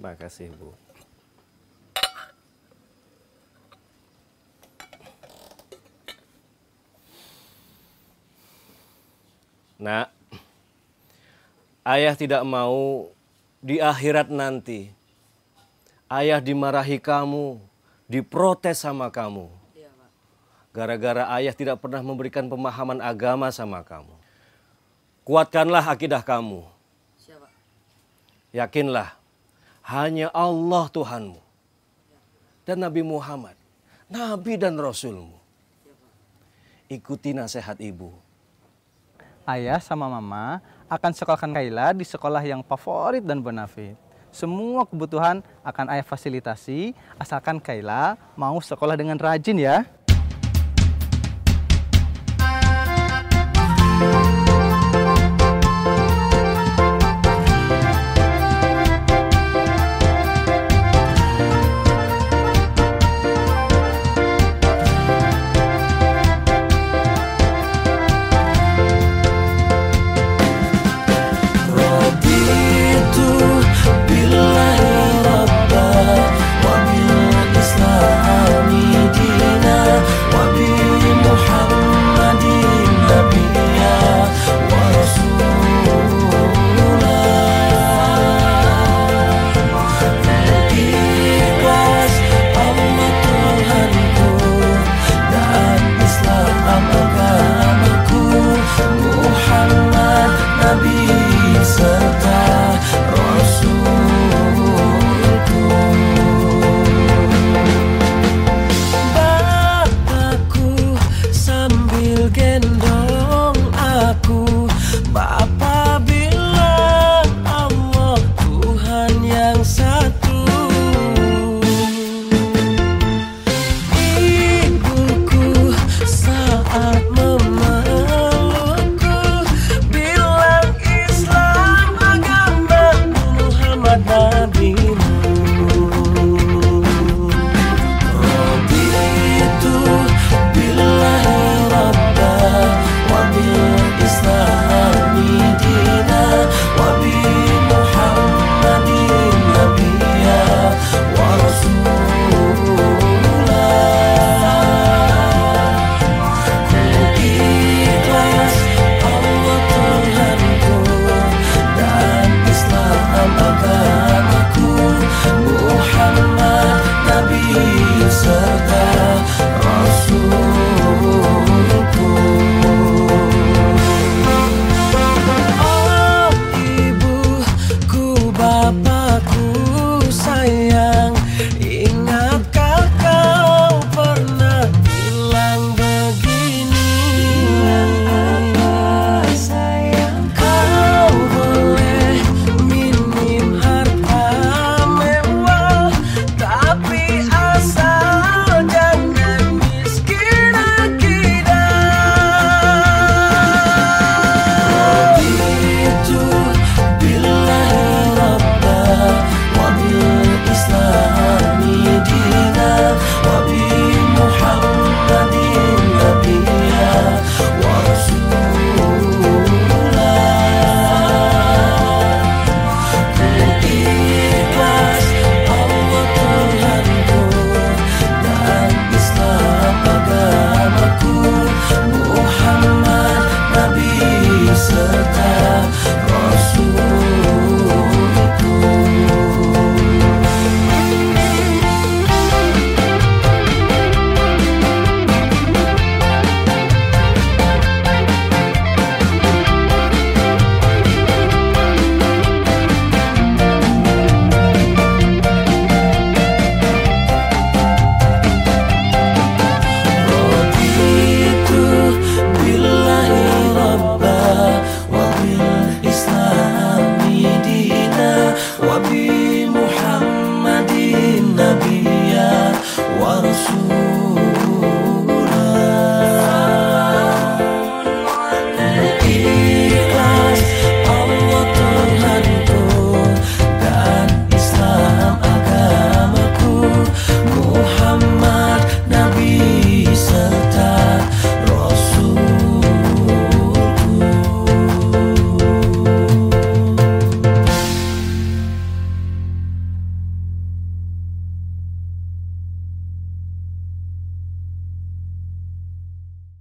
Makasih Bu. Nak, ayah tidak mau di akhirat nanti ayah dimarahi kamu, diprotes sama kamu. Gara-gara ayah tidak pernah memberikan pemahaman agama sama kamu. Kuatkanlah akidah kamu. Yakinlah, hanya Allah Tuhanmu dan Nabi Muhammad, Nabi dan Rasulmu. Ikuti nasihat ibu. Ayah sama mama akan sekolahkan Kaila di sekolah yang favorit dan bonafit. Semua kebutuhan akan ayah fasilitasi asalkan Kaila mau sekolah dengan rajin ya.